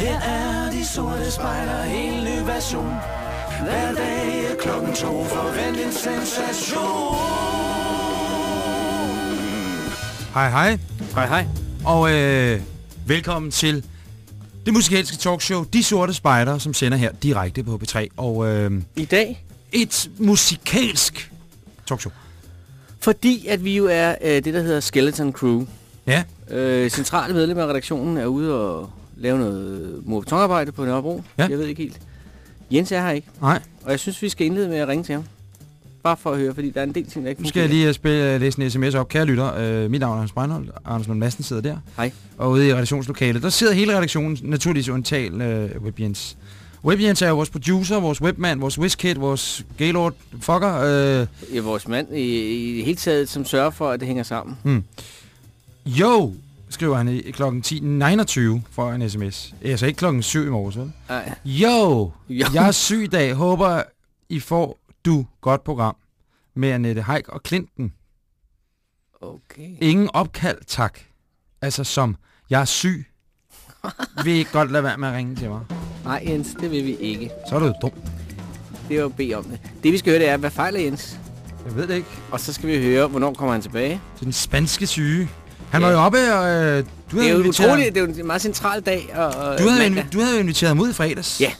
Her er de sorte spejler, en ny version. Hver dag er klokken to, forvent en sensation. Hej hej, Hej, hej. og øh, velkommen til det musikalske talkshow De Sorte Spejder, som sender her direkte på P3. Og øh, I dag, et musikalsk talkshow. fordi at vi jo er øh, det, der hedder Skeleton Crew. Ja, Øh, centrale medlemmer af redaktionen er ude og lave noget morbetonarbejde på Nørrebro. Ja. Jeg ved ikke helt. Jens er her ikke, nej. og jeg synes, vi skal indlede med at ringe til ham. Bare for at høre, fordi der er en del ting, der ikke Nu skal jeg lige øh, spille, læse en sms op. Kære lytter, øh, mit navn er Hans Breinholt. Anders Lund Madsen sidder der. Hej. Og ude i redaktionslokalet, der sidder hele redaktionen, naturligvis undtagen øh, WebJens. WebJens er jo vores producer, vores webman, vores WizKid, vores Gaylord fucker. Øh, Ja, vores mand i, i det hele taget, som sørger for, at det hænger sammen. Hmm. Jo, skriver han i klokken 10.29 for en sms. Altså ikke klokken 7 i morges, vel? Ej. Jo, Jo. jeg er syg i dag. Håber, I får du godt program med Annette Heik og Clinton. Okay. Ingen opkald, tak. Altså som, jeg er syg. Vil I ikke godt lade være med at ringe til mig? Nej, Jens, det vil vi ikke. Så er du dum. Det er jo bede om det. Det vi skal høre, det er, hvad fejler Jens? Jeg ved det ikke. Og så skal vi høre, hvornår kommer han tilbage. Er den spanske syge. Han Ja. var jo oppe, og øh, du Det er jo inviteret... utroligt, det er jo en meget central dag. Og, og Du havde, mandag. du havde jo inviteret ham ud i fredags. Ja,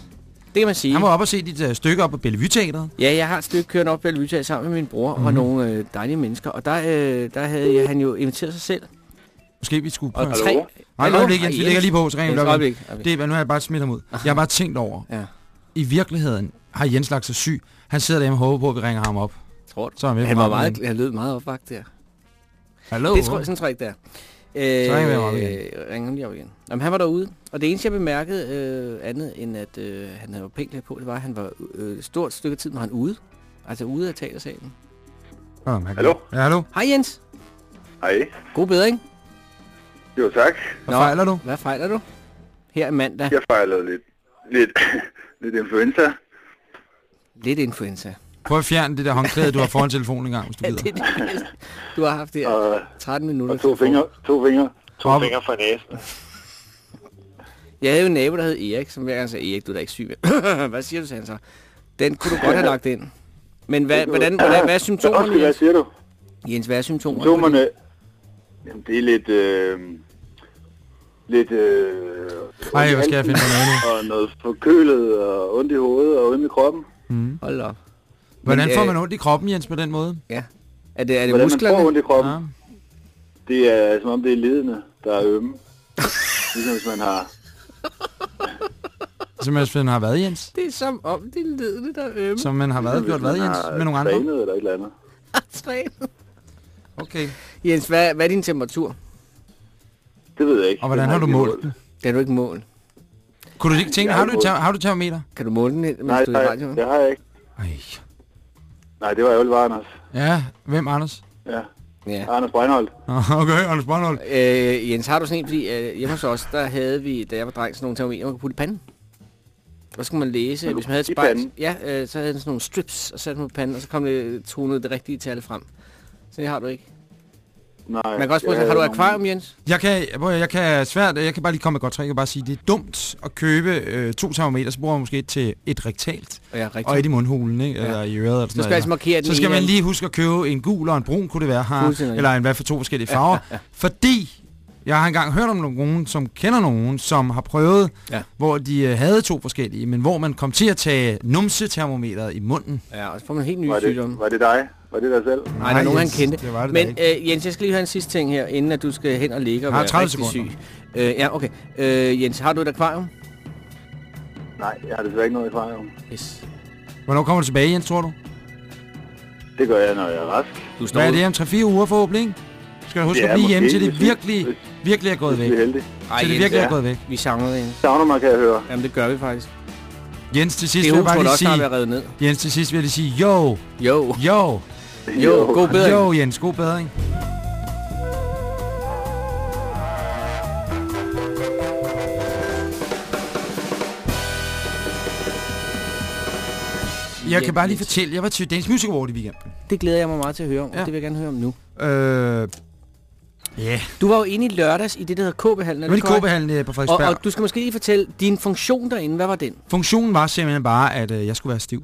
det kan man sige. Han var oppe og se dit uh, stykke op på Bellevue Teatret. Ja, jeg har et stykke kørt op Bellevue sammen med min bror Mhm. og nogle øh, dejlige mennesker. Og der, øh, der havde jeg, han jo inviteret sig selv. Måske vi skulle Og prøve. tre... Nej, Hallo? et øjeblik, Jens. Vi lægger lige på, så op. øjeblik. Det er, nu har jeg bare smidt ham ud. Jeg har bare tænkt over, Ja, i virkeligheden har Jens lagt sig syg. Han sidder derhjemme og håber på, at vi ringer ham op. tror du? Så er han, med Han på var meget, han lød meget opvagt der. Hallo? Det tror jeg, sådan tror jeg ikke, det er. Øh, Så ringer vi ham op igen. øh, Ringer ham lige op igen. Jamen, han var derude, og det eneste, jeg bemærkede øh, andet end, at øh, han havde pænt på, det var, at han var øh, et stort stykke tid, var han ude. Altså ude af teatersalen. Kan- Hallo? Ja, hallo? Hej Jens. Hej. God bedring. Jo, tak. Hvad fejler du? Hvad fejler du? Her er mandag. Jeg fejlede lidt, lidt, lidt influenza. Lidt influenza. Prøv at fjerne det der håndklæde, du har foran telefonen en gang, hvis du gider. det. Du har haft det her Og, 13 minutter. og to fingre, to fingre, to Op. fingre for næsen. Jeg havde jo en nabo, der hed Erik, som hver gang sagde, Erik, du er da ikke syg med. hvad siger du, sagde han så? Den kunne du godt have lagt ind. Men hvad, hvordan, hvordan, hvad er symptomerne, Undskyld, hvad siger du? Jens, hvad er symptomerne? Symptomerne, jamen det er lidt, øh, lidt, øh, Ej, hvad skal jeg finde på noget nu? Og noget forkølet og ondt i hovedet og ondt i kroppen. Mm. Hold op. Hvordan Men, får øh, man ondt i kroppen, Jens, på den måde? Ja. Er det, er det Hvordan man musklerne? får ondt i kroppen, Ja. det er som om det er ledene, der er ømme. ligesom hvis man har, Som hvis man har været, Jens? Det er som om, det er ledende, der er ømme. Som man har været ligesom gjort hvis hvad, man Jens? har Med nogle andre? trænet eller et eller andet. Trænet. Okay. Jens, hvad, hvad er din temperatur? Det ved jeg ikke. Og hvordan Den har du målt den? Det har du ikke målt. Kunne du ikke tænke, har har du, har du termometer? Kan du måle den, mens Nej, du er i nej, radioen? det har jeg ikke. Ej. Nej, det var jo Anders. Ja, hvem, Anders? Ja, Ja. Anders Breinholt. Okay, Anders Brøndholt. Øh, Jens, har du sådan en, fordi øh, hjemme hos os, der havde vi, da jeg var dreng, sådan nogle termometer, man kunne putte i panden. Og så kunne man læse, Man hvis man havde et spejl, ja, øh, så havde den sådan nogle strips, og satte man på panden, og så kom det tonet det rigtige tal frem. Så det har du ikke. Nej, Man kan også spørge, har du akvarium, Jens? Jeg kan, at- jeg kan svært, jeg kan bare lige komme med et godt træk. Jeg kan bare sige, det er dumt at købe øh, to termometer, så bruger man måske et til et rektalt, Ja, rigtigt. og et i mundhulen, ikke? Ja. Eller i øret. Eller så sådan skal jeg altså noget. markere Så skal man lige huske at købe en gul og en brun, kunne det være her, eller en hvad for to forskellige farver. Fordi jeg har engang hørt om nogen, som kender nogen, som har prøvet, Ja. hvor de øh, havde to forskellige, men hvor man kom til at tage numsetermometeret i munden. Ja, og så får man helt nye Var sygdomme. var det dig? Var det dig selv? Nej, der er nogen, han Jens, kendte. Det var det Men øh, Jens, jeg skal lige have en sidste ting her, inden at du skal hen og ligge og være 30 rigtig sekunder. syg. Øh, ja, okay. Øh, Jens, har du et akvarium? Nej, jeg har desværre ikke noget akvarium. Yes. Hvornår kommer du tilbage, Jens, tror du? Det gør jeg, når jeg er rask. Du står Hvad er det om 3-4 uger forhåbentlig? ikke? Skal huske Ja, at blive hjemme til det hvis vi- virkelig, hvis- virkelig er gået væk. vi er heldige. Ej, Til det virkelig er ja. gået væk. vi savner det, Jens. Savner mig, kan jeg høre. Jamen, det gør vi faktisk. Jens, til sidst Det vil jeg bare lige sige... være revet ned. Jens, til sidst vil jeg lige sige, jo, Jo. jo, Jo, god bedring. jo, Jens, god bedring. Jeg kan bare lige fortælle, jeg var til Danish Music Award i weekenden. Det glæder jeg mig meget til at høre om, Ja. ja. det vil jeg gerne høre om nu. Øh, Ja, Du var jo inde i lørdags i det, der hedder KB-hallen. det var i? KB-hallen på Og, Frederiksberg. og du skal måske lige fortælle, din funktion derinde, hvad var den? Funktionen var simpelthen bare, at øh, jeg skulle være stiv.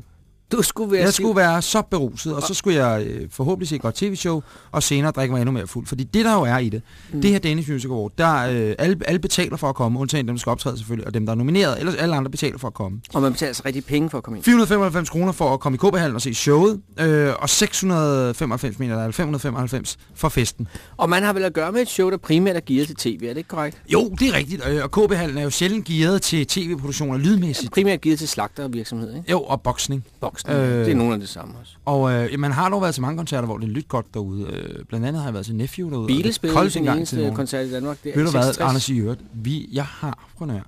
Du skulle være Jeg skulle være så beruset, og så skulle jeg øh, forhåbentlig se et godt tv-show, og senere drikke mig endnu mere fuld. Fordi det, der jo er i det, mm. det her Danish Music Award, der øh, alle, alle betaler for at komme, undtagen dem, der skal optræde selvfølgelig, og dem, der er nomineret, ellers alle andre betaler for at komme. Og man betaler altså rigtig penge for at komme ind. 495 kroner for at komme i KB-hallen og se showet, øh, og 695 mener jeg, eller 595 for festen. Og man har vel at gøre med et show, der primært er gearet til tv, er det ikke korrekt? Jo, det er rigtigt, og KB-hallen er jo sjældent gearet til tv-produktioner lydmæssigt. Primært gearet til slagtervirksomhed, ikke? Jo, og boksning. Boksen, Øh. øh. det er nogle af det samme også. Og øh, man har dog været til mange koncerter, hvor det er lyt godt derude. Øh, blandt andet har jeg været til Nephew derude. det Beatles spillede sin eneste til koncert i Danmark. Det er Ved du hvad, 66. Anders i øvrigt? Vi, jeg har, prøv her.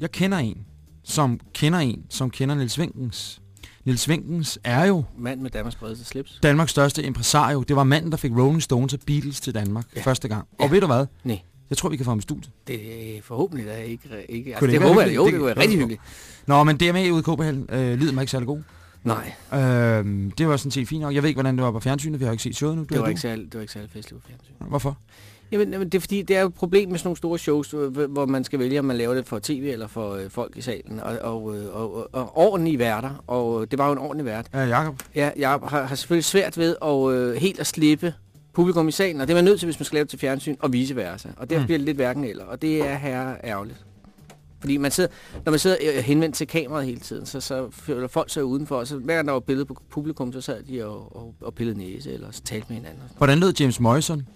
Jeg kender en, som kender en, som kender Niels Winkens. Niels Winkens er jo Mand med Danmarks bredeste slips. Danmarks største impresario. Det var manden, der fik Rolling Stones og Beatles til Danmark ja. Første gang. Og Ja. ved du hvad? Nej. Jeg tror, vi kan få ham i studiet. Det er forhåbentlig da ikke... ikke altså, det det, ikke håber jeg, jo, det være Det- rigtig hyggeligt. Nå, men DMA ude i KB-hallen, øh, lyden var ikke særlig god. Nej, Øh, det var sådan set fint nok. Jeg ved ikke, hvordan det var på fjernsynet. Vi har ikke set showet nu. det var, har ikke du. særlig, det var ikke særlig festligt på fjernsyn. Hvorfor? Jamen, jamen, det er fordi, det er jo et problem med sådan nogle store shows, hvor- man skal vælge, om man laver det for tv eller for øh, folk i salen. Og, og, øh, og, og, og ordentlige værter, og øh, det var jo en ordentlig vært. Ja, Jacob. Ja, jeg har, har selvfølgelig svært ved at øh, helt at slippe publikum i salen, og det er man nødt til, hvis man skal lave det til fjernsyn, og vice versa. Og derfor Mm. bliver det lidt hverken eller, og det er her ærgerligt. Fordi man sidder, når man sidder øh, henvendt til kameraet hele tiden, så, så føler folk sig udenfor, og så hver gang der var billede på publikum, så sad de og, og, og pillede næse, eller så talte med hinanden. og Hvordan lød James Morrison?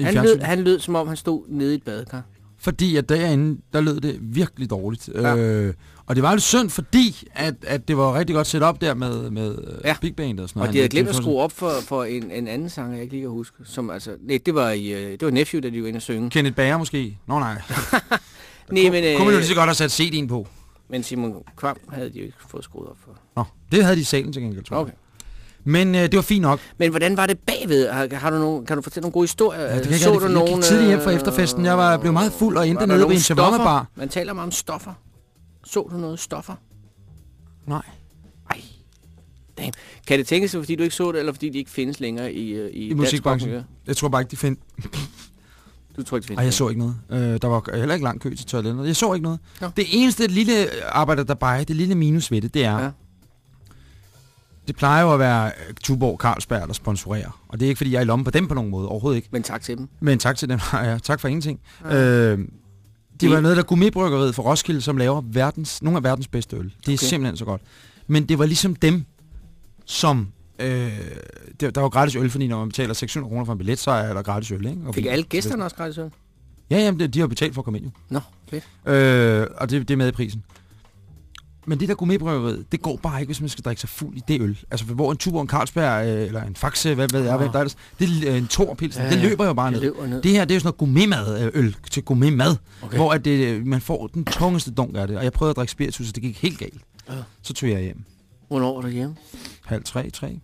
Han lød, han lød, som om han stod nede i et badekar. Fordi at derinde, der lød det virkelig dårligt. Ja. Øh, og det var lidt synd, fordi at, at det var rigtig godt set op der med, med ja. Ja. Big Band og sådan Og noget. de havde glemt at skrue op for, for en, en anden sang, jeg ikke lige kan huske. Som, altså, nej, det var, i, øh, det var Nephew, da de var inde og synge. Kenneth Bager måske? Nå nej. Nej, men, Kunne man jo øh, lige så godt have sat CD'en på. men Simon Kvam havde de jo ikke fået skruet op for. Nå, det havde de i salen til gengæld, tror jeg. Okay. Men øh, det var fint nok. Men hvordan var det bagved? Har, har du nogen, kan du fortælle nogle gode historier? Ja, det kan jeg så ikke du rigtig- jeg nogen, gik tidligt hjem fra øh, efterfesten. Jeg var blevet meget fuld og endte nede ved en shawarma bar. Man taler meget om stoffer. Så du noget stoffer? Nej. Ej. Damn. Kan det tænkes, fordi du ikke så det, eller fordi de ikke findes længere i, øh, i, I musikbranchen. Jeg tror bare ikke, de fandt... Du tror ikke, det findes Ej, jeg så ikke noget. Øh, der var heller ikke lang kø til toilettet. Jeg så ikke noget. Nå. Det eneste lille arbejde, der bare det lille minus ved det, det er... Ja. Ja. Det plejer jo at være øh, Tuborg Carlsberg, der sponsorerer. Og det er ikke, fordi jeg er i lommen på dem på nogen måde. Overhovedet ikke. Men tak til dem. Men tak til dem. ja, tak for ingenting. Ja. Ja. Øh, det var noget, der gourmetbryggeriet for Roskilde, som laver verdens, nogle af verdens bedste øl. Det er okay. Okay. simpelthen så godt. Men det var ligesom dem, som... Øh, der, der var gratis øl, fordi når man betaler 600 kroner for en billet, så er der gratis øl, ikke? Og Fik alle gæsterne også gratis øl? Ja, jamen, det- de har betalt for at komme ind, jo. Nå, fedt. Øh, og det, det er med i prisen. Men det der gourmetbryggeriet, det går bare ikke, hvis man skal drikke sig fuld i det øl. Altså, hvor en Tuborg, en Carlsberg, øh, eller en Faxe, hvad ved jeg, Ah. hvad der er ellers, det er en Torpilsen, ja, Ja, det løber jo bare Det ned. ned. Det her, det er jo sådan noget gourmetmad øh, øl til gourmetmad, okay. Hvor at det, øh, man får den tungeste dunk af det. Og jeg prøvede at drikke spiritus, og det gik helt galt. Ja. Så tog jeg hjem. Hvornår var du hjemme? Halv tre, tre.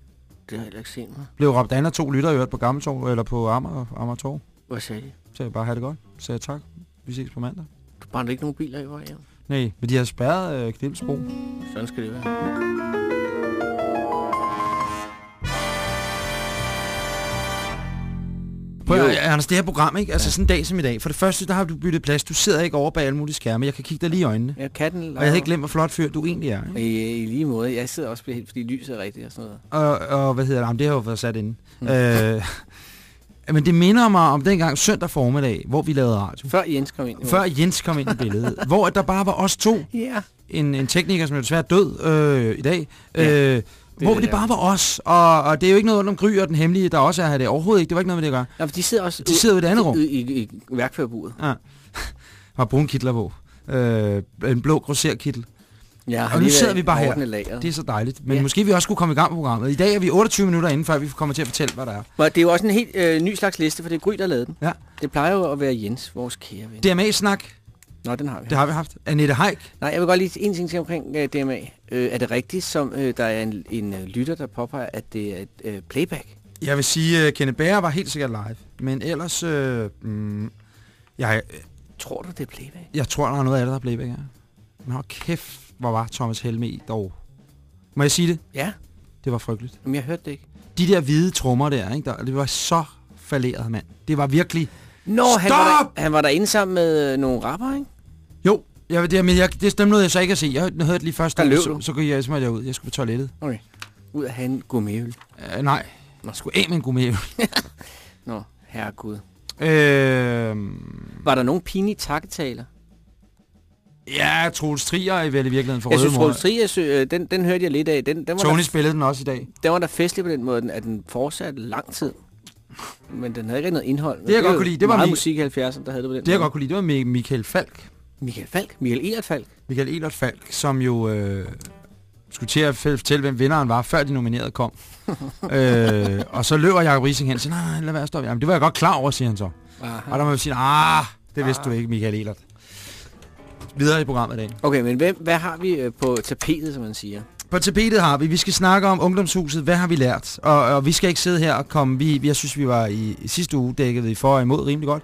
Det har jeg ikke set mig. Blev råbt an af to lytter i øvrigt på Gammeltorv, eller på Amager, Amager Torv. Hvad sagde de? Så jeg bare have det godt. Så jeg tak. Vi ses på mandag. Du brændte ikke nogen biler i vej hjem? Nej, men de har spærret øh, Knibelsbro. Sådan skal det være. Prøv Jo. Anders, det her program, ikke? Altså sådan en dag som i dag. For det første, der har du byttet plads. Du sidder ikke over bag alle mulige skærme. Jeg kan kigge dig lige i øjnene. Ja, katten Og jeg havde ikke glemt, hvor flot fyr du egentlig er. Ikke? I, I lige måde. Jeg sidder også helt, fordi lyset er rigtigt og sådan noget. Og, og hvad hedder det? Jamen, det har jo været sat inde. Mm. Øh, men det minder mig om dengang søndag formiddag, hvor vi lavede radio. Før Jens kom ind. Før Jens kom ind i billedet. hvor at der bare var os to. Ja. En, en tekniker, som er desværre død øh, i dag. Ja, Øh, hvor det det er- bare var os. Og, og det er jo ikke noget om Gry og den hemmelige, der også er her. Det er overhovedet ikke. Det var ikke noget med det at gøre. Nå, for de sidder også De sidder i et andet rum. i, i, i værkførerburet. Ja. Har brun kitler på. Øh, en blå grosserkittel. Ja, Og nu sidder vi bare her. Lageret. Det er så dejligt. Men Ja. måske vi også skulle komme i gang med programmet. I dag er vi 28 minutter inden, før vi kommer til at fortælle, hvad der er. Og det er jo også en helt øh, ny slags liste, for det er Gry, der lavede den. Ja. Det plejer jo at være Jens, vores kære ven. DMA-snak, Nå, den har vi. det har vi haft. Annette Haik. Nej, jeg vil godt lige en ting til omkring uh, DMA. Uh, er det rigtigt, som uh, der er en, en uh, lytter, der påpeger, at det er et uh, playback? Jeg vil sige, at Kenneth Bager var helt sikkert live. Men ellers, øh, mm, jeg, Tror du, det er playback? jeg tror, der er noget af det, der er playback her. Men hold kæft, hvor var Thomas Helme i dog. Må jeg sige det? Ja, Det var frygteligt. men jeg hørte det ikke. De der hvide trommer der, ikke? Der, det var så falderet, mand. Det var virkelig... Nå, han var, Stop! der, han var derinde sammen med øh, nogle rapper, ikke? Jeg, det, men jeg, det er noget, jeg så ikke at se. Jeg hørte det lige først, så, så, gik jeg simpelthen ud. Jeg skulle på toilettet. Okay. Ud af have en gourmetøl. Uh, nej, jeg skulle af med en gourmet. Nå, herregud. øh, Var der nogen pinlige takketaler? ja, Troels Trier er vel i virkeligheden for Jeg synes. Troels Trias, øh, den, den hørte jeg lidt af. Den, den, var Tony der, spillede den også i dag. den var der festlig på den måde, at den fortsatte lang tid. Men den havde ikke noget indhold. Men jeg er godt kunne lide, det var meget musik i 70'erne, der havde det på den Det jeg måde. godt kunne lide, det var Michael Falk. Michael Falk. Michael Elert Falk. Michael Elert Falk, som jo øh, skulle til at fortælle, hvem vinderen var, før de nominerede kom. øh, og så løber Jacob Rising hen og siger, nej, nej, lad være stoppe. Jamen, det var jeg godt klar over, siger han så. Og der må jeg sige, ah, det vidste du ikke, Michael Elert. Videre i programmet i dag. Okay, men hvem, hvad har vi øh, på tapetet, som man siger? På tapetet har vi, vi skal snakke om ungdomshuset, hvad har vi lært? Og, og vi skal ikke sidde her og komme, vi, jeg synes vi var i, i sidste uge dækket i for og imod rimelig godt.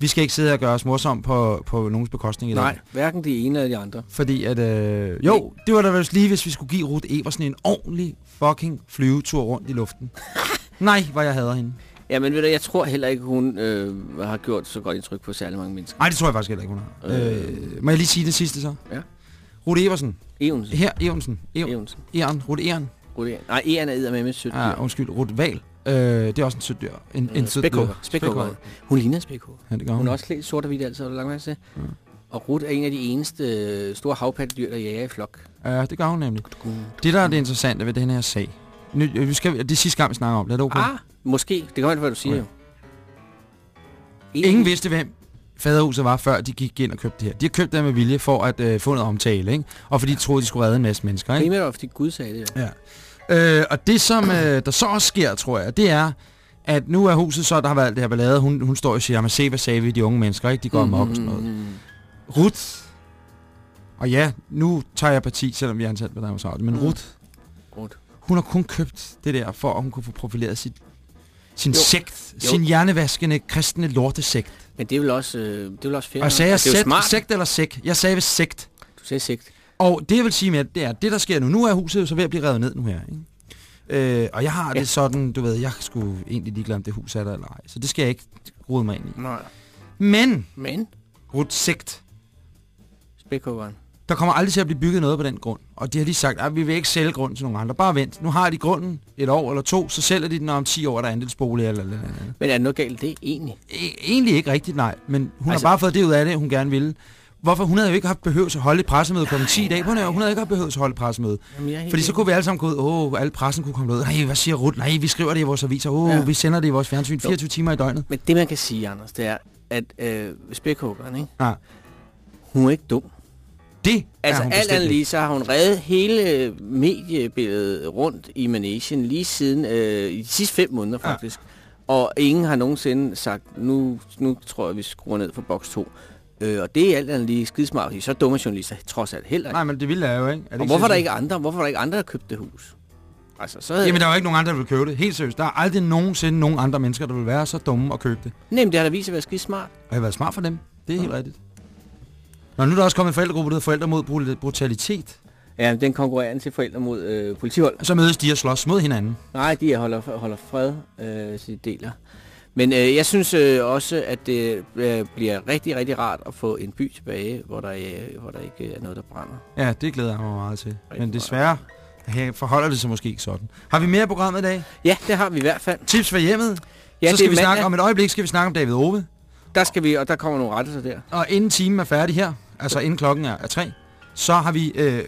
Vi skal ikke sidde her og gøre os morsom på, på nogens bekostning i dag. Nej, hverken de ene eller de andre. Fordi at, øh, jo, det var da vel lige, hvis vi skulle give Ruth Eversen en ordentlig fucking flyvetur rundt i luften. Nej, hvor jeg hader hende. Ja, men ved du, jeg tror heller ikke, hun øh, har gjort så godt indtryk på særlig mange mennesker. Nej, det tror jeg faktisk heller ikke, hun har. Øh. Øh, må jeg lige sige det sidste så? Ja. Ruth Eversen. Evensen. Her, Evensen. Ev- Evensen. Eren. Ruth Eren. Rudi- Nej, Eren er edder med med sødt dyr. Ja, undskyld. Ruth Val. Øh, det er også en sød dyr. En, en sød. Spækhugger. Spækhugger. Hun ligner en spækhugger. Ja, det gør Hun hun. er også klædt sort og hvidt, altså. Lagt mærke til? Og Ruth er en af de eneste øh, store havpattedyr, der jager i flok. Ja, det gør hun nemlig. Det, der er det interessante ved den her sag. Nu, øh, vi skal, det er sidste gang, vi snakker om det. Er det okay? Ah, måske. Det kan være, hvad du siger Okay. jo. En- Ingen vidste, hvem faderhuset var, før de gik ind og købte det her. De har købt det med vilje for at øh, få noget omtale, ikke? Og fordi de troede, de skulle redde en masse mennesker, ikke? Primært fordi Gud sagde det. jo. Ja. Øh, og det, som øh, der så også sker, tror jeg, det er, at nu er huset så, der har været det her ballade. Hun, hun står og siger, men se, hvad sagde vi, de unge mennesker, ikke? De går amok og sådan noget. Mm. Ruth. Og ja, nu tager jeg parti, selvom vi er ansat på Danmarks Radio. Men Mm. Ruth, Ruth. hun har kun købt det der, for at hun kunne få profileret sit, sin Jo. sekt. Jo. Sin hjernevaskende, kristne lortesekt. Men det er vel også, øh, det er vel også fedt. Og sagde jeg er jo sekt, sekt eller sekt? Jeg sagde vist sekt. Du sagde sigt. Og det jeg vil sige med, det er, det der sker nu, nu er huset jo så ved at blive revet ned nu her, ikke? Øh, og jeg har Ja. det sådan, du ved, jeg skulle egentlig ligeglad om det hus er der eller ej. Så det skal jeg ikke rode mig ind i. Nej. Men, Men, Ruth Sigt, spækhuggeren. der kommer aldrig til at blive bygget noget på den grund. Og de har lige sagt, at vi vil ikke sælge grunden til nogen andre. Bare vent. Nu har de grunden et år eller to, så sælger de den og om 10 år, er der andelsbolig eller, eller, eller. Men er der noget galt i det egentlig? E- Egentlig ikke rigtigt, nej. Men hun Altså- har bare fået det ud af det, hun gerne ville. Hvorfor? Hun havde jo ikke haft behøvet at holde et pressemøde kl. 10 i dag. Hun havde hun havde ikke haft behøvet at holde et pressemøde. Jamen, Fordi så kunne vi alle sammen gå ud, åh, alle pressen kunne komme ud. Nej, hvad siger Ruth? Nej, vi skriver det i vores aviser. Åh, Ja. ja. vi sender det i vores fjernsyn 24 timer i døgnet. Men det man kan sige, Anders, det er, at øh, spækhuggeren, ikke? Ja. hun er ikke dum. Det Altså alt andet lige, så har hun reddet hele mediebilledet rundt i Manesien lige siden øh, i de sidste fem måneder Ja. faktisk. Og ingen har nogensinde sagt, nu, nu tror jeg, vi skruer ned for boks 2. Øh, og det er alt andet lige skidesmart, så dumme journalister trods alt heller ikke. Nej, men det ville jeg jo, ikke? Er det og hvorfor er der ikke andre? Hvorfor er der ikke andre, der har købt det hus? Altså, så havde... Jamen, der er jo ikke nogen andre, der vil købe det. Helt seriøst. Der er aldrig nogensinde nogen andre mennesker, der vil være så dumme at købe det. Nej, men det har da vist at være skidesmart. Og det har været smart for dem. Det er helt rigtigt. Nå, nu er der også kommet en forældregruppe, der hedder Forældre mod Brut- Brutalitet. Ja, den konkurrerer til forældre mod øh, politihold. Så mødes de og slås mod hinanden. Nej, de holder, holder fred, øh, så de deler. Men øh, jeg synes øh, også, at det øh, bliver rigtig, rigtig rart at få en by tilbage, hvor der, øh, hvor der ikke er noget, der brænder. Ja, det glæder jeg mig meget til. Men meget. desværre her forholder det sig måske ikke sådan. Har vi mere i programmet i dag? Ja, det har vi i hvert fald. Tips for hjemmet? Ja, så det skal vi snakke om et øjeblik, skal vi snakke om David Ove. Der skal vi, og der kommer nogle rettelser der. Og inden timen er færdig her, altså inden klokken er, er tre, så har vi øh,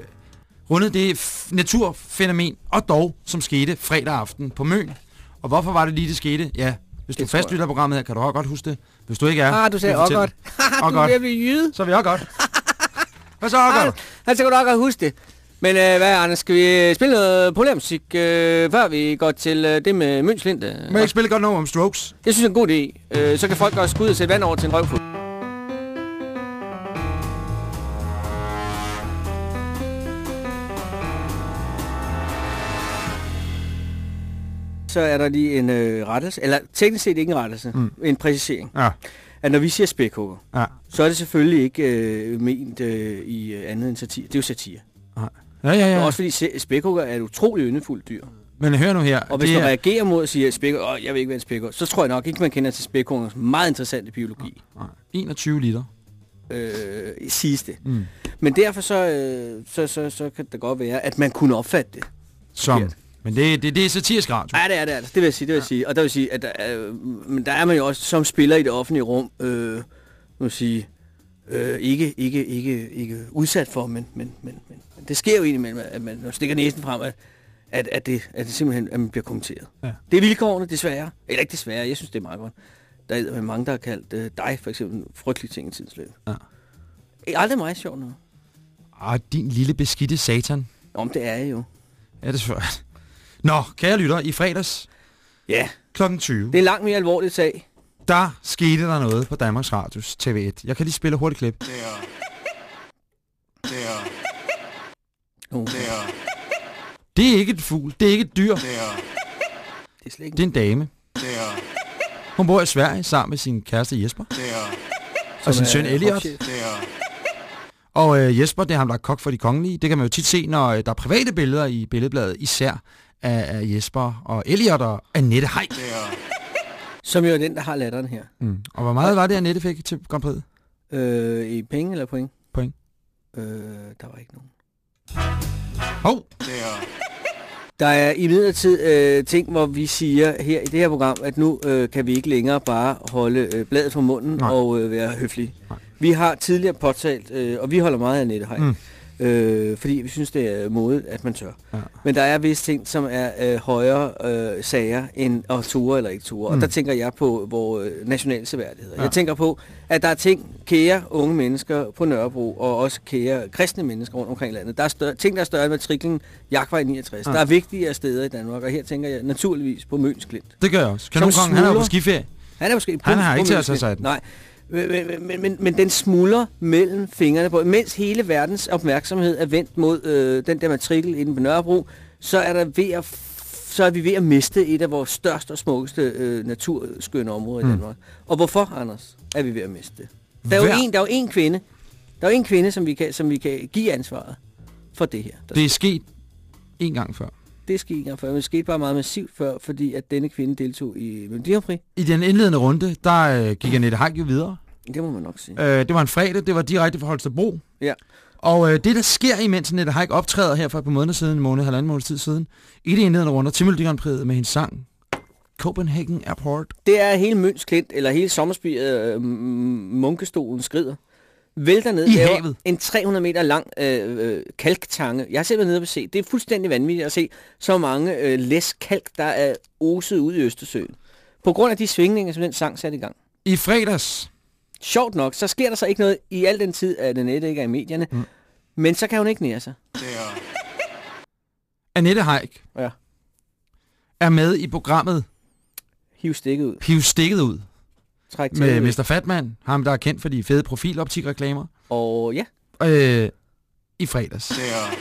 rundet det naturfænomen, og dog, som skete fredag aften på Møn. Og hvorfor var det lige, det skete? Ja, hvis du Det tror fastlytter programmet her, kan du også godt huske det. Hvis du ikke er, Ah, du sagde også godt. Og du er godt. ved at blive jyde. Så er vi også godt. Hvad så, også godt? han skal du nok godt huske det. Men øh, hvad, Anders, skal vi spille noget populærmusik, øh, før vi går til øh, det med Mønslinte? Må jeg ikke spille godt nummer om strokes? Jeg synes, det er en god idé. Øh, så kan folk også gå ud og sætte vand over til en røvfuld. Så er der lige en øh, rettelse, eller teknisk set ikke en rettelse, Mm. en præcisering. Ja. At når vi siger spækhugger, Ja. så er det selvfølgelig ikke øh, ment øh, i øh, andet end satire. Det er jo satire. Ja, ja, Ja. ja. Også fordi spækhugger er et utroligt yndefuldt dyr. Men hør nu her. Og hvis man er, reagerer mod at sige, spæk, åh, jeg vil ikke være en spækhugger, så tror jeg nok ikke, man kender til spækhuggernes meget interessante biologi. Nej, 21 liter. Øh, siges det. Mm. Men derfor så, øh, så, så, så kan det godt være, at man kunne opfatte det. Som, Forkert. Men det, det, det er satirisk radio. Ja, det er det altså. Det vil jeg sige. Det vil jeg sige. Og der vil sige, at der, er, men der er man jo også som spiller i det offentlige rum, øh, må sige, øh, ikke, ikke, ikke, ikke udsat for, men, men, men, men det sker jo indimellem, at man stikker næsen frem, at, at, at, det, at det simpelthen at man bliver kommenteret. Ja. Det er vilkårene, desværre. Eller ikke desværre, jeg synes, det er meget godt. Der er mange, der har kaldt øh, dig, for eksempel, frygtelige ting i tidens løb. Ja. Det er aldrig meget sjovt noget. Ah, din lille beskidte satan. Om det er jeg jo. Ja, det er svært. Nå, kære lytter, i fredags Ja, kl. 20, det er en langt mere alvorlig sag. der skete der noget på Danmarks Radios TV1. Jeg kan lige spille hurtigt klip. Det er... Det er... Uh, Det er... Det er ikke et fugl, det er ikke et dyr, Det er... det er slet ikke det er en dame. Det er... Hun bor i Sverige sammen med sin kæreste Jesper Det er... og sin søn Elliot. Det er... Og øh, Jesper, det er ham, der er kok for de kongelige. Det kan man jo tit se, når øh, der er private billeder i billedbladet, især af, af Jesper og Elliot og Annette er... Som jo er den, der har latteren her. Mm. Og hvor meget var det, Annette fik til Grand Prix? Øh, I penge eller point? Point. Øh, der var ikke nogen. Hov, er... Der er i midlertid øh, ting, hvor vi siger her i det her program, at nu øh, kan vi ikke længere bare holde øh, bladet fra munden Nej. og øh, være høflige. Nej. Vi har tidligere påtalt, øh, og vi holder meget af Annette Heik, Mm. Mm. øh, fordi vi synes, det er modigt, at man tør. Ja. Men der er visse ting, som er øh, højere øh, sager end at ture eller ikke ture. Mm. Mm. Og der tænker jeg på vores øh, nationale seværdigheder. Ja. Jeg tænker på, at der er ting, kære unge mennesker på Nørrebro, og også kære kristne mennesker rundt omkring i landet. Der er større, ting, der er større end matriklen Jagtvej 69. Ja. Der er vigtigere steder i Danmark, og her tænker jeg naturligvis på Møns Klint. det gør jeg også. Kanonkongen, han er jo på skiferie. Han er måske på, Han har ikke til at tage sig af den. Nej. Men, men, men, men, men den smuldrer mellem fingrene på. Mens hele verdens opmærksomhed er vendt mod øh, den der matrikel inde på Nørrebro, så er der ved at så er vi ved at miste et af vores største og smukkeste øh, naturskønne områder Mm. i Danmark. Og hvorfor, Anders, er vi ved at miste det? Der er, jo Hver- en, der er jo en kvinde, der er jo en kvinde, som vi kan, som vi kan give ansvaret for det her. Der Det er sket en gang før. det skete ikke før, men det skete bare meget massivt før, fordi at denne kvinde deltog i Melodi. I den indledende runde, der øh, gik Annette Heik jo videre. Det må man nok sige. Øh, det var en fredag, det var direkte fra Holstebro. Ja. Og øh, det, der sker, imens Annette Heik optræder her for et par måneder siden, en måned, halvanden måneds tid siden, i de indledende runder til Melodi Grand Prix med hendes sang Copenhagen Airport. Det er hele Møns Klint, eller hele sommerspiret, øh, munkestolen skrider. Vælter ned, I laver havet. en 300 meter lang øh, øh, kalktange. Jeg har selv været nede og se. Det er fuldstændig vanvittigt at se så mange øh, læs kalk, der er oset ud i Østersøen. På grund af de svingninger, som den sang satte i gang. I fredags, Sjovt nok, så sker der så ikke noget i al den tid, at Annette ikke er i medierne. Mm. Men så kan hun ikke nære sig. Det er... Annette Heik Ja. er med i programmet Hiv stikket ud. Hiv stikket ud Træk til med ud. Mr. Fatman, ham der er kendt for de fede profiloptikreklamer, Og ja, øh, i fredags. Det er...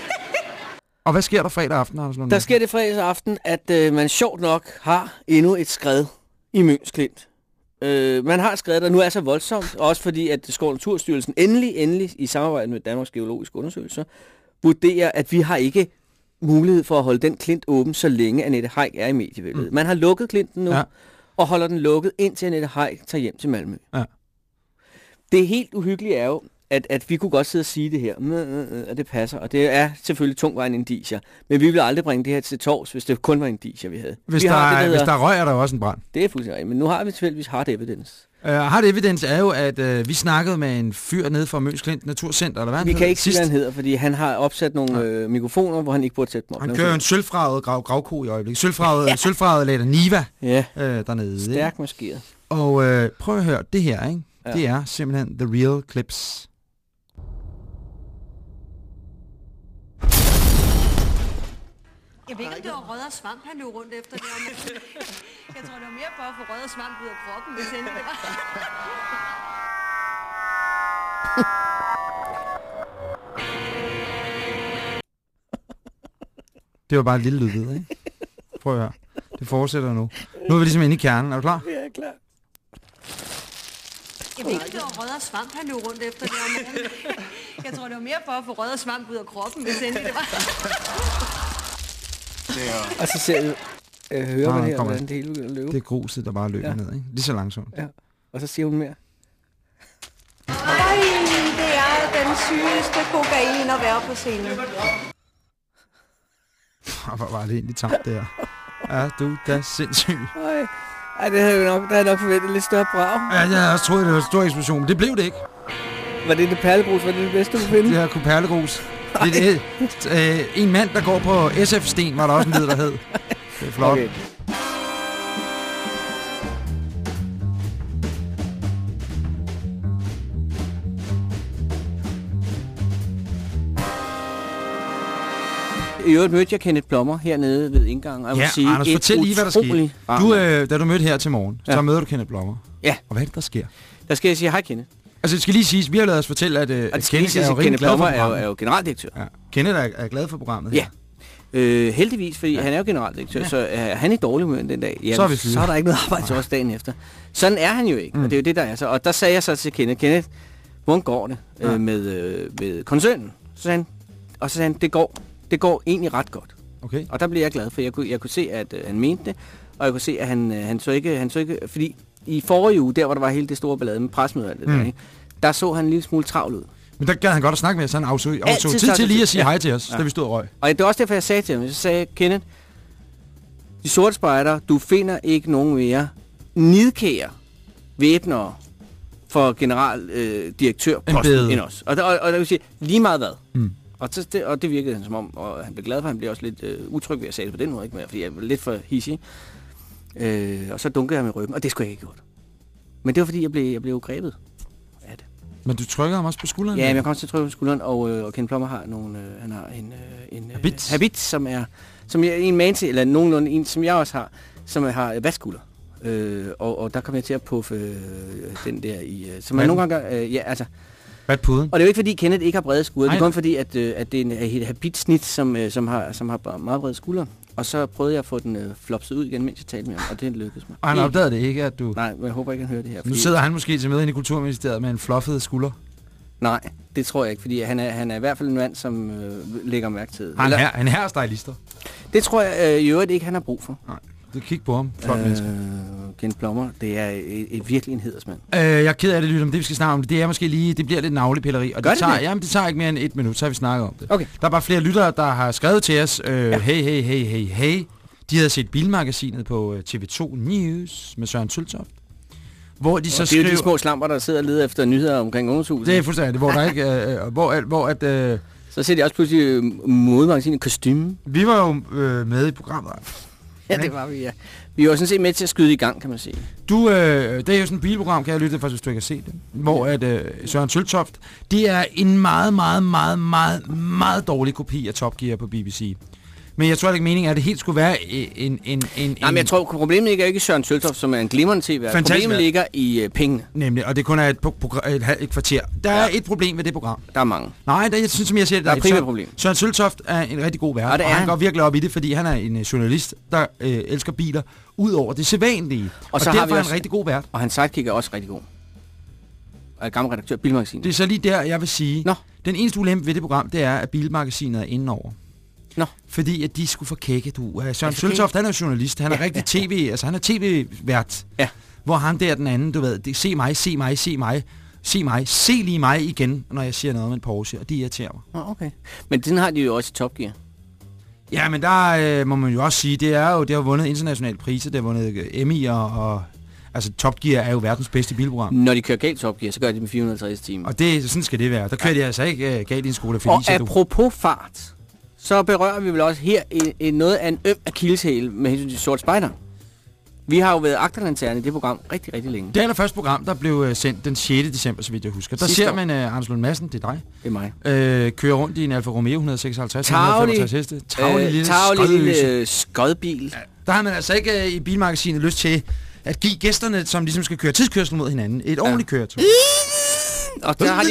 Og hvad sker der fredag aften, Anders Lund? der sker det fredags aften, at øh, man sjovt nok har endnu et skred i Møns Klint. Øh, man har et skred, der nu er så voldsomt, også fordi at Skov Naturstyrelsen endelig, endelig i samarbejde med Danmarks Geologiske Undersøgelser, vurderer, at vi har ikke mulighed for at holde den klint åben, så længe Annette Heik er i mediebilledet. Mm. Man har lukket klinten nu, Ja. og holder den lukket, indtil Annette Heik tager hjem til Malmø. Ja. Det helt uhyggelige er jo, at, at vi kunne godt sidde og sige det her, mm, mm, og det passer, og det er selvfølgelig tungvejende indicier, men vi ville aldrig bringe det her til tors, hvis det kun var indicier, vi havde. Hvis, vi der, det, er, der hvis hedder, der røg, er der også en brand. Det er fuldstændig rigtigt, men nu har vi tilfældigvis hard evidence. Uh, hard evidence er jo, at uh, vi snakkede med en fyr nede fra Møns Klint Naturcenter, eller hvad Vi kan ikke sige, hvad han hedder, fordi han har opsat nogle øh, mikrofoner, hvor han ikke burde sætte dem op. Han kører en sølvfraget grav, gravko i øjeblikket. Sølvfraget, ja. sølvfraget lader Niva Ja, uh, dernede. stærk maskeret. Og uh, prøv at høre, det her, ikke? Ja. det er simpelthen the real clips. Jeg ved ikke, om det var rød og svamp, han løb rundt efter det. Jeg tror, det var mere for at få rød og svamp ud af kroppen, hvis endelig det var. Det var bare et lille lydbid, ikke? Prøv at høre. Det fortsætter nu. Nu er vi ligesom inde i kernen. Er du klar? Ja, klar. Jeg ved ikke, om det var rød og svamp, han løb rundt efter det. Jeg tror, det var mere for at få rød og svamp ud af kroppen, hvis endelig det var. Og så ser jeg, jeg hører Nå, man her, kommer hvordan det hele begynder at løbe. Det er gruset, der bare løber Ja. ned, ikke? Lige så langsomt. Ja. Og så siger hun mere. Ej, det er den sygeste kokain at være på scenen. Hvor var det egentlig tamt, det her. Er du da sindssyg? Ej, Ej det havde jeg nok, der havde jeg nok forventet lidt større brag. Ja, jeg havde også troet, det var en stor eksplosion, men det blev det ikke. Var det det perlegrus? Var det det bedste, du kunne Det finde? her kunne perlegrus. Det, det, øh, en mand, der går på SF-sten, var der også en led, der hed. Det er flot. Okay. I øvrigt mødte jeg Kenneth Plommer hernede ved indgangen, jeg Ja, vil sige, Anders, et fortæl lige, hvad der skete. Du, øh, da du mødte her til morgen, så Ja. møder du Kenneth Blommer. Ja. Og hvad er det, der sker? Der skal jeg sige hej, Kenneth. Altså, det skal lige siges, vi har lavet os fortælle, at, øh, at Kenneth er jo rigtig glad for er jo, er jo generaldirektør. Ja. Kenneth er, er glad for programmet. Ja. Øh, heldigvis, fordi ja. han er jo generaldirektør, ja. Ja. så er han i dårlig humør den dag. Ja, Så er vi så er der ikke noget arbejde til os dagen efter. Sådan er han jo ikke, mm. og det er jo det, der er. Så, og der sagde jeg så til Kenneth, Kenneth, hvordan går det øh, Ja. med, øh, med koncernen? Så sagde han, og så sagde han, det går, det går egentlig ret godt. Okay. Og der blev jeg glad, for jeg kunne, jeg kunne se, at øh, han mente det, og jeg kunne se, at han, øh, han, så ikke, han så ikke... Fordi i forrige uge, der hvor der var hele det store ballade med pressemødet og alt det Mm. der, ikke? der så han en lille smule travl ud. Men der gad han godt at snakke med os. Han afså, afså Altid tid til lige at sige ja. hej til os, Ja. da vi stod og røg. Og det var også derfor, jeg sagde til ham, så sagde jeg, Kenneth, de sorte spejder, du finder ikke nogen mere nidkære væbnere for generaldirektørposten Embede. end os. Og, der, og, og der vil sige, lige meget hvad. Mm. Og, så, det, og det virkede han som om, og han blev glad for, han blev også lidt øh, utryg ved at sige det på den måde, ikke mere, fordi jeg var lidt for hissig. Øh, og så dunkede jeg i ryggen, og det skulle jeg ikke have gjort. Men det var fordi, jeg blev, jeg blev grebet af det. Men du trykker ham også på skulderen? Ja, men jeg kom til at trykke på skulderen, og, øh, og Ken Plummer har nogle, øh, han har en, øh, en øh, Habit. habit, som er som jeg, en man til, eller nogenlunde en, som jeg også har, som har øh, vatskulder. Øh, og, og der kom jeg til at puffe øh, den der i, øh, som man nogle gange gør, øh, ja, altså. Hvad er puden? Og det er jo ikke fordi Kenneth ikke har brede skuldre, det er kun fordi, at, øh, at det er en, et habitsnit, som, øh, som, har, som har meget brede skuldre. Og så prøvede jeg at få den øh, flopset ud igen, mens jeg talte med ham, og det lykkedes mig. Og han opdagede det ikke, at du... Nej, men jeg håber ikke, han hører det her. Nu sidder han måske til møde inde i Kulturministeriet med en fluffet skulder. Nej, det tror jeg ikke, fordi han er, han er i hvert fald en mand, som øh, lægger mærke til det. Han Eller- er en her stylister. Det tror jeg øh, i øvrigt ikke, han har brug for. Nej, du kig på ham. Flot øh, menneske. Ken Plommer, det er et, et, virkelig en hedersmand. Øh, jeg er ked af det, lytter, men det vi skal snakke om, det er måske lige, det bliver lidt navlepilleri. Og Gør det, det tager, det? jamen, det tager ikke mere end et minut, så har vi snakket om det. Okay. Der er bare flere lyttere, der har skrevet til os, øh, ja. hey, hey, hey, hey, hey. De havde set Bilmagasinet på øh, TV2 News med Søren Søltoft. Hvor de så Så det er jo de små slamper, der sidder og leder efter nyheder omkring ungdomshuset. Det er fuldstændig, hvor der ikke... Øh, øh, hvor, at- hvor at... Øh, Så ser de også pludselig øh, modemagasinet kostume. vi var jo øh, med i programmet. Ja, det var vi, ja. Vi var sådan set med til at skyde i gang, kan man sige. Du, øh, det er jo sådan et bilprogram, kan jeg lytte faktisk, hvis du ikke har set det. Hvor at, øh, Søren Søltoft, det er en meget, meget, meget, meget, meget dårlig kopi af Top Gear på BBC. Men jeg tror ikke meningen er, at det helt skulle være en... en, en, en Nej, men jeg tror, problemet ligger ikke i Søren Søltoft, som er en glimrende tv Fantastisk Problemet vært. ligger i øh, pengene. Nemlig, og det kun er et, et, et kvarter. Der er Ja. et problem med det program. Der er mange. Nej, der, jeg synes, som jeg siger, Der er et. primært problem. Søren Søltoft er en rigtig god vært, Ja, det og er han han. går virkelig op i det, fordi han er en øh, journalist, der øh, elsker biler, ud over det sædvanlige. Og, og så derfor har vi er han også- en rigtig god vært. Og hans sidekick er også rigtig god. Og er gammel redaktør af Bilmagasinet. Det er så lige der, jeg vil sige, Nå. den eneste ulempe ved det program, det er, at Bilmagasinet er indenover. Nå. Fordi at de skulle for kække, du. Uh, Søren Søltoft, han er jo journalist, han er Ja, rigtig tv, altså han er tv-vært. Ja. Hvor han der den anden, du ved, det, se mig, se mig, se mig, se mig, se lige mig igen, når jeg siger noget om en Porsche, og det irriterer mig. Oh, okay. Men den har de jo også i Top Gear. Ja, men der øh, må man jo også sige, det er jo, det har vundet internationale priser, det har vundet øh, Emmy'er, og altså Top Gear er jo verdens bedste bilprogram. Når de kører galt Top Gear, så gør de det med 450 timer. Og det, sådan skal det være. Der kører de altså ikke øh, galt i en skole Og Felicia, du. apropos fart, så berører vi vel også her en, en noget af en øm akilleshæl med hensyn til Sort Spider. Vi har jo været agterlanterne i det program rigtig, rigtig længe. Det allerførste program, der blev øh, sendt den 6. december, så vidt jeg husker. Der Sidste ser man uh, Anders Lund Madsen, det er dig, Det er mig. øh, køre rundt i en Alfa Romeo 156 Tavlig, 165 heste. Tavlig øh, lille tavlig lille øh, skodbil. Der har man altså ikke øh, i bilmagasinet lyst til at give gæsterne, som ligesom skal køre tidskørsel mod hinanden, et ordentligt køretøj. Og, der har de,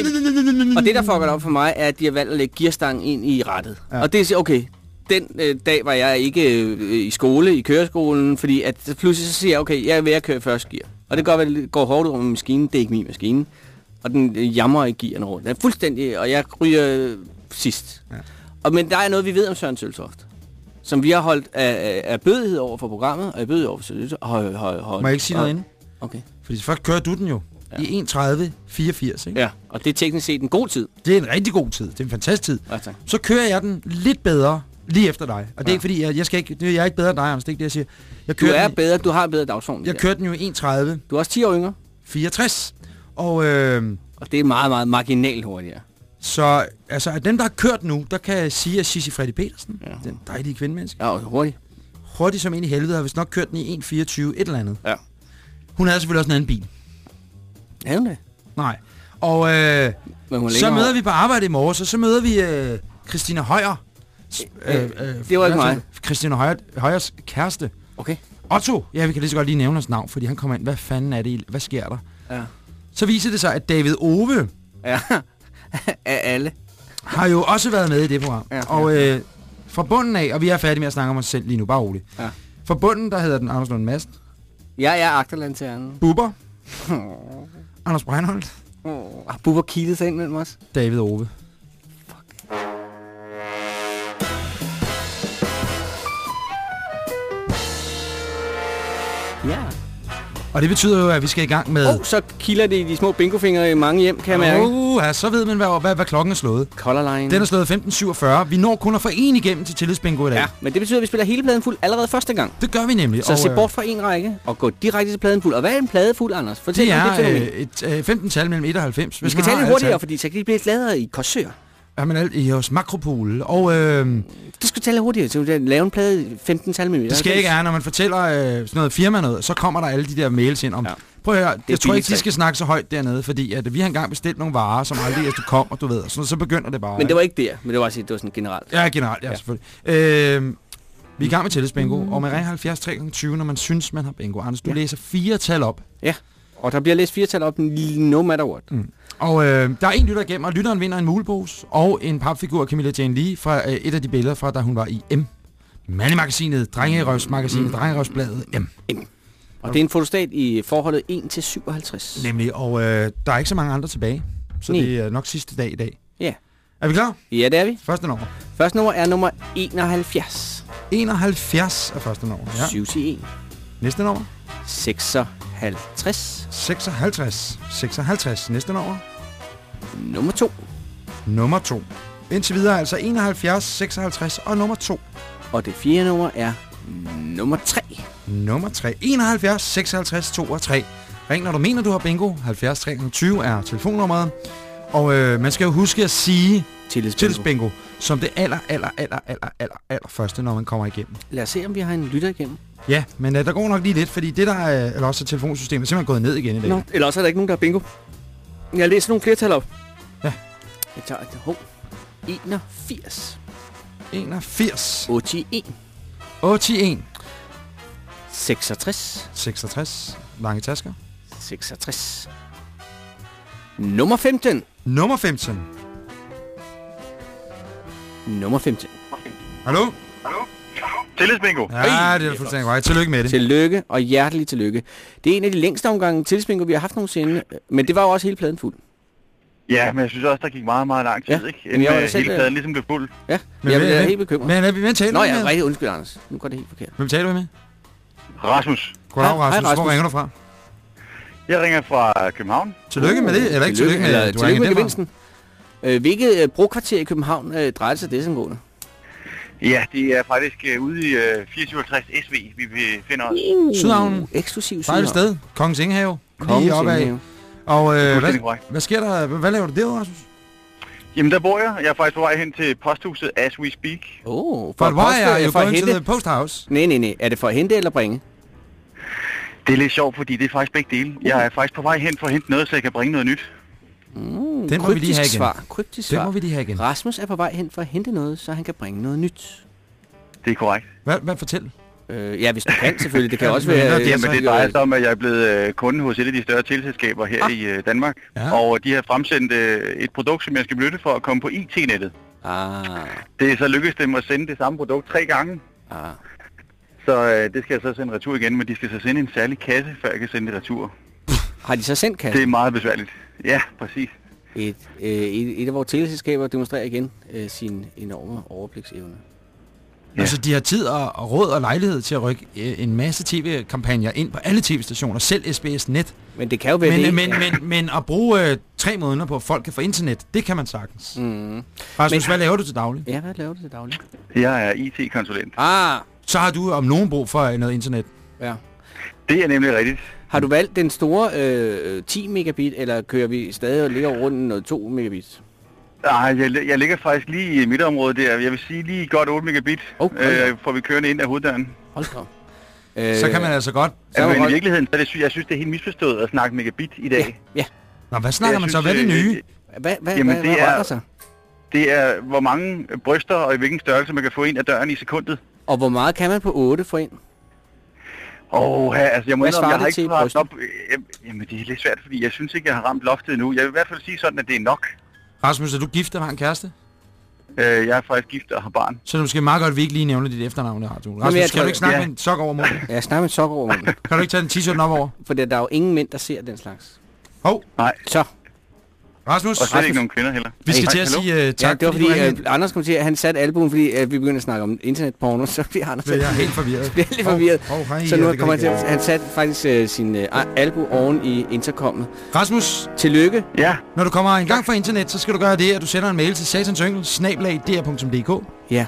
og det, der fucker op for mig, er, at de har valgt at lægge gearstangen ind i rettet. Ja. Og det siger, okay, den øh, dag var jeg ikke øh, i skole, i køreskolen, fordi at pludselig så siger jeg, okay, jeg er ved at køre første gear. Og det går, vel, går hårdt ud over maskinen, det er ikke min maskine. Og den øh, jammer i gearne rundt. Det er fuldstændig, og jeg ryger øh, sidst. Ja. Og, men der er noget, vi ved om Søren Søltoft. som vi har holdt af, af, bødighed over for programmet, og af bødighed over for. Hold, hold, hold. Må jeg ikke sige noget inden? Okay. Fordi først kører du den jo ja. i 1.30.84, ikke? Ja, og det er teknisk set en god tid. Det er en rigtig god tid. Det er en fantastisk tid. Ja, tak. Så kører jeg den lidt bedre lige efter dig. Og det er Ja. ikke fordi, jeg, jeg, skal ikke, jeg er ikke bedre end dig, Anders. Det er ikke det, jeg siger. Jeg Du kører er den, bedre, du har en bedre dagsorden. jeg kørte den jo i 1.30. Du er også 10 år yngre, 64. Og øh, og det er meget, meget marginalt hurtigere. så altså, af dem, der har kørt nu, der kan jeg sige, at Sissi Freddy Petersen, Ja. den dejlige kvindemenneske, Ja, og hurtigt. hurtigt som en i helvede, har vist nok kørt den i 1.24 et eller andet. Ja. Hun havde selvfølgelig også en anden bil. Er hun det? Nej. Og øh, så møder vi på arbejde i morges, og så møder vi øh, Christina Højer. Øh, det var ikke mig. Christina Højer, Højers kæreste. Okay. Otto, ja, vi kan lige så godt lige nævne hans navn, fordi han kommer ind. Hvad fanden er det? Hvad sker der? Ja. Så viser det sig, at David Ove Ja. af alle. har jo også været med i det program. Ja, ja, og øh, fra bunden af, og vi er færdige med at snakke om os selv lige nu, bare roligt. Ja. Fra bunden, der hedder den Anders Lund Madsen, Jeg er agterlanternen. Bubber, Anders Breinholt, Oh. Har Bubber kilet sig ind mellem os? David Ove. Ja. Og det betyder jo, at vi skal i gang med... Og oh, så kilder det i de små bingofingre i mange hjem, kan jeg mærke. Uh, ja, så ved man, hvad, hvad, hvad klokken er slået. Color line. Den er slået 15.47. Vi når kun at få en igennem til tillidsbingo i dag. Ja, men det betyder, at vi spiller hele pladen fuld allerede første gang. Det gør vi nemlig. Så se øh, bort fra en række og gå direkte til pladen fuld. Og hvad er en plade fuld, Anders? Fortæl Det er det fænomen. øh, et øh, 15 tal mellem 1 og 90. Vi skal tale lidt hurtigere, fordi så kan de blive gladere i korsør. Ja, men alt i hos Makropol. Og øh, Du skal tale så du kan lave en plade i 15 tal med det skal ikke er, når man fortæller øh, sådan noget firma noget, så kommer der alle de der mails ind om... Ja. Prøv at høre, jeg tror ikke, de skal snakke så højt dernede, fordi at vi har engang bestilt nogle varer, som aldrig er kom, og du ved, og så, så begynder det bare. Men det var ikke der, men det var, altså, det var sådan generelt. Ja, generelt, ja, Ja. selvfølgelig. Øh, vi er i gang med tillidsbingo, og man ringer 70 3 20 når man synes, man har bingo. Anders, du ja. læser fire tal op, Ja, og der bliver læst fire tal op, no matter what. Mm. Og øh, der er en lytter igennem, og lytteren vinder en mulepose og en papfigur af Camilla Jane Lee fra øh, et af de billeder fra, da hun var i M. Mandemagasinet, Drengerøvsmagasinet, mm. Drengerøvsbladet M. Og det er en fotostat i forholdet 1 til 57. Nemlig, og øh, der er ikke så mange andre tilbage, så Nej. det er nok sidste dag i dag. Ja. Er vi klar? Ja, det er vi. Første nummer. Første nummer er nummer 71. 71 er første nummer. Ja. 7 til 1. Næste nummer. 56. 56. 56. Næste nummer. Nummer 2. Nummer 2. Indtil videre altså 71, 56 og nummer 2. Og det fjerde nummer er nummer 3. Nummer 3. 71, 56, 2 og 3. Ring, når du mener, du har bingo. 70 320 er telefonnummeret. Og øh, man skal jo huske at sige Tillidsbingo. tillidsbingo som det aller, aller, aller, aller, aller, aller første, når man kommer igennem. Lad os se, om vi har en lytter igennem. Ja, men øh, der går nok lige lidt, fordi det der er, eller også er telefonsystemet simpelthen gået ned igen i dag. Nå, eller også er der ikke nogen, der har bingo. Jeg læser nogle flertal op. Ja. Jeg tager et hov. 81. 81, 81. 81, 66. 66, lange tasker. 66. Nummer 15. Nummer 15. Nummer 15. Hallo? Tillidsbingo. Ja, det er fuldstændig right. Tillykke med det. Tillykke og hjertelig tillykke. Det er en af de længste omgange tillidsbingo, vi har haft nogensinde. Men det var jo også hele pladen fuld. Ja, men jeg synes også, der gik meget, meget lang tid, Ja, ikke? men Inden jeg var øh, selv, hele øh, pladen ligesom blev fuld. Ja, Men jeg er helt bekymret. Men er vi med taler Nå ja, med? rigtig undskyld, Anders. Nu går det helt forkert. Hvem taler du med? Rasmus, Goddag, Hej, hej, Rasmus. Hvor Rasmus. ringer du fra? jeg ringer fra København. Tillykke med det, eller ikke tillykke med, eller, du tillykke med gevinsten. Øh, hvilket øh, brokvarter i København øh, drejer det sig det som gående? Ja, det er faktisk øh, ude i øh, 457 SV, vi befinder os. Sydhavnen. Eksklusiv Dejligt Sydhavn. sted. Kongens Ingehave. Kongens Lige opad. Og øh, hvad, hvad sker der? Hvad laver du derude, Rasmus? Jamen, der bor jeg. Jeg er faktisk på vej hen til posthuset as we speak. Oh, For for at going to hente? the post house? Nej, nej, nej. Er det for at hente eller bringe? Det er lidt sjovt, fordi det er faktisk begge dele. Jeg er faktisk på vej hen for at hente noget, så jeg kan bringe noget nyt. Mm, Den må vi lige have igen. Svar. Kryptisk Det svar. må vi lige have igen. Rasmus er på vej hen for at hente noget, så han kan bringe noget nyt. Det er korrekt. Hvad, hvad fortæl? Øh, ja, hvis du kan selvfølgelig. Det kan også være... øh, det er Jamen, det drejer sig om, at jeg er blevet øh, kunde hos et af de større tilselskaber her Ah. i øh, Danmark. Ja. Og de har fremsendt øh, et produkt, som jeg skal benytte for at komme på IT-nettet. Ah, Det er så lykkedes dem at sende det samme produkt tre gange. ah. Så øh, det skal jeg så sende retur igen, men de skal så sende en særlig kasse, før jeg kan sende det retur. Har de så sendt Det kassen? er meget besværligt. Ja, præcis. Et, øh, et, et af vores teleselskaber demonstrerer igen øh, sin enorme overbliksevne. Ja. Altså, de har tid og, og råd og lejlighed til at rykke øh, en masse tv-kampagner ind på alle tv-stationer, selv SBS Net. Men det kan jo være Men, det. men, men, men at bruge øh, tre måneder på, at folk kan få internet, det kan man sagtens. Mm. Rasmus, hvad laver du til daglig? Ja, hvad laver du til daglig? Jeg er IT-konsulent. Ah, Så har du om nogen brug for øh, noget internet. ja. Det er nemlig rigtigt. Har du valgt den store øh, 10 megabit, eller kører vi stadig og ligger rundt noget 2 megabit? Nej, jeg, jeg ligger faktisk lige i midtområdet der. Jeg vil sige lige godt 8 megabit, Oh, hold da. øh, får vi kørende ind af hoveddøren. Hold da. Øh, Så kan man altså godt... Så Altså, men i godt. virkeligheden, så er det, jeg synes, det er helt misforstået at snakke megabit i dag. Ja, Nå, hvad snakker Jeg man så? synes, Hvad er det øh, nye? hvad, hvad, Jamen, hvad, det hvad er- rører sig? Det er, hvor mange bryster og i hvilken størrelse man kan få ind af døren i sekundet. Og hvor meget kan man på 8 få ind? Åh, oh, altså jeg må indrømme, jeg har ikke bryster? op... øh, Jamen, det er lidt svært, fordi jeg synes ikke, jeg har ramt loftet endnu. Jeg vil i hvert fald sige sådan, at det er nok. Rasmus, er du gift og har en kæreste? Øh, jeg er faktisk gift og har barn. Så er det måske meget godt, at vi ikke lige nævner dit efternavn i radioen. Rasmus, skal du ikke snakke ja. med en sok over munden? Ja, snak med en sok over munden. Kan du ikke tage en t-shirt op over? For der er jo ingen mænd, der ser den slags. Hov, Nej, Så. Rasmus, og slet ikke nogen kvinder heller. vi skal Hey, til at sige uh, tak, ja, det var fordi, øh, ringede. Anders kom til, at han satte albuen, fordi øh, vi begyndte at snakke om internetporno, så bliver Anders Jeg er helt forvirret. bliver lidt forvirret. Hov, hej, Så ja, nu går kommer han til, at- han satte faktisk øh, sin øh, albu oven i intercommet. Rasmus, Tillykke. Ja, når du kommer en gang fra internet, så skal du gøre det, at du sender en mail til satansyngel, snablag.dr.dk. Ja.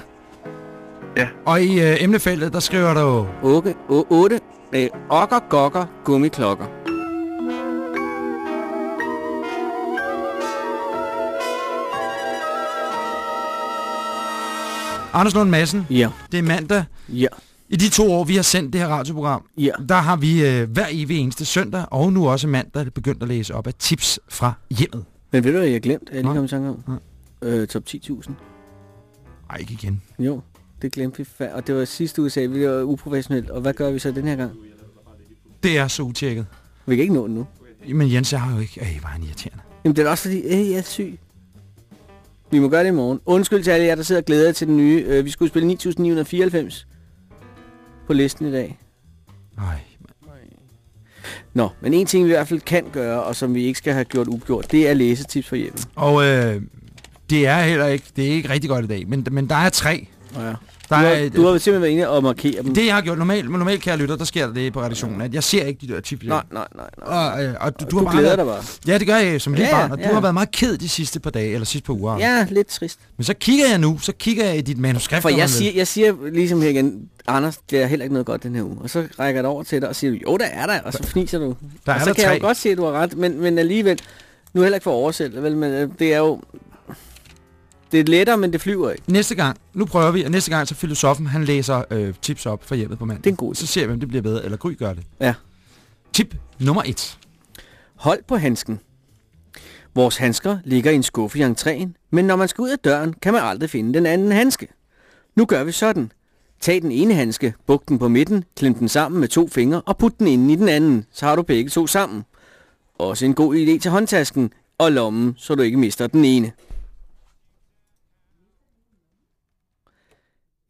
Og i øh, emnefeltet, der skriver du... 8, 8 øh, okker, gokker, gummiklokker. Anders Lund Madsen, Ja, det er mandag. ja, I de to år, vi har sendt det her radioprogram, ja. der har vi øh, hver evig eneste søndag, og nu også mandag, begyndt at læse op af tips fra hjemmet. Men ved du, hvad jeg har glemt? Jeg lige Nej. kom i tanke om. Nej. Øh, top 10.000. Ej, ikke igen. Jo, det glemte vi. Og det var sidste uge, sagde vi, det var uprofessionelt. Og hvad gør vi så den her gang? Det er så utjekket. Vi kan ikke nå den nu. Men Jens, jeg har jo ikke... Hvor er han irriterende. Jamen, det er også fordi, øh, jeg er syg. Vi må gøre det i morgen. Undskyld til alle jer, der sidder og glæder jer til den nye. Øh, vi skulle spille 9994 på listen i dag. Nej, Nå, men en ting vi i hvert fald kan gøre, og som vi ikke skal have gjort ugjort, det er læsetips for hjemme. Og øh, det er heller ikke, det er ikke rigtig godt i dag, men, men der er tre. Ja. Der Du, er, har, et- du har simpelthen været inde og markere dem. Det jeg har gjort, normalt, men normalt kære lytter, der sker der det på redaktionen, at jeg ser ikke de der tips. Nej, nej, nej. nej. Og, øh, og du, du, Du, har du bare glæder været, dig bare. Ja, det gør jeg som lille Ja, barn, og ja. du har været meget ked de sidste par dage, eller sidste par uger. Ja, lidt trist. Men så kigger jeg nu, så kigger jeg i dit manuskript. For jeg siger, jeg siger ligesom her igen, Anders, det er heller ikke noget godt den her uge. Og så rækker jeg det over til dig og siger, jo, der er der, og så fniser du. Der og er så kan jeg tre. jo godt se, at du har ret, men, men alligevel, nu er heller ikke for oversæt, vel, men øh, det er jo, det er lettere, men det flyver ikke. Næste gang, nu prøver vi, og næste gang så filosofen, han læser øh, tips op for hjemmet på mandag. Det er en god idé. Så ser vi, om det bliver bedre, eller Gry gør det. Ja. Tip nummer et. Hold på handsken. Vores handsker ligger i en skuffe i entréen, men når man skal ud af døren, kan man aldrig finde den anden handske. Nu gør vi sådan. Tag den ene handske, buk den på midten, klem den sammen med to fingre og put den inde i den anden, så har du begge to sammen. Også en god idé til håndtasken og lommen, så du ikke mister den ene.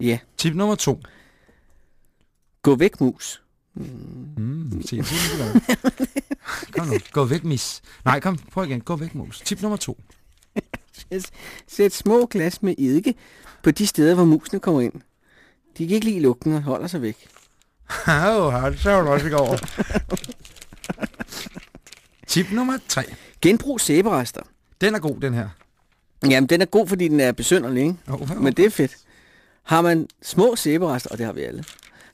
Ja, Tip nummer to. gå væk mus. Mm, se, se, se. Kom nu, gå væk, mis. Nej, kom, prøv igen. Gå væk, mus. Tip nummer to. Sæt små glas med eddike på de steder, hvor musene kommer ind. De kan ikke lide lugten og holder sig væk. Åh, det så du også i går. Tip nummer tre. Genbrug sæberester. Den er god, den her. Jamen, den er god, fordi den er besynderlig, ikke? Oh, Men det er fedt. Har man små sæberester, og det har vi alle,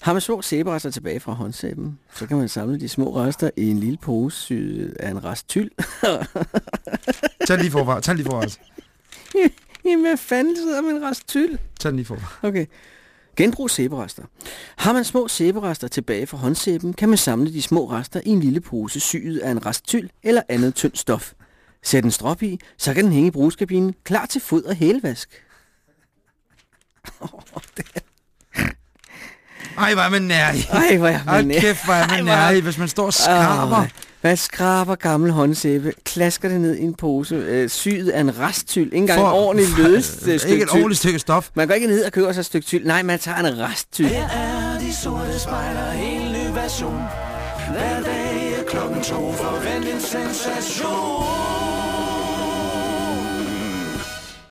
har man små sæberester tilbage fra håndsæben, så kan man samle de små rester i en lille pose syet af en rest tyld. Tag lige forfra. Tag lige forfra. altså. Jamen, hvad fanden sidder med en rest tyld? Tag den lige forfra. Okay. Genbrug sæberester. Har man små sæberester tilbage fra håndsæben, kan man samle de små rester i en lille pose syet af en rest tyld eller andet tyndt stof. Sæt en strop i, så kan den hænge i brugskabinen, klar til fod og hælvask. Ej, hvor er man nærlig. Ej, hvor er man Hold kæft, hvor er man Ej, nærlig, hvis man står og skraber. Hvad skraber gammel håndsæbe? Klasker det ned i en pose, øh, syet af en resttyld. Ikke engang For- en ordentlig løst øh, stykke Ikke et ordentligt stykke stof. Man går ikke ned og køber sig et stykke tyld. Nej, man tager en resttyld. Her er de sorte spejler, en ny version. Hver dag er klokken to, forvent en sensation.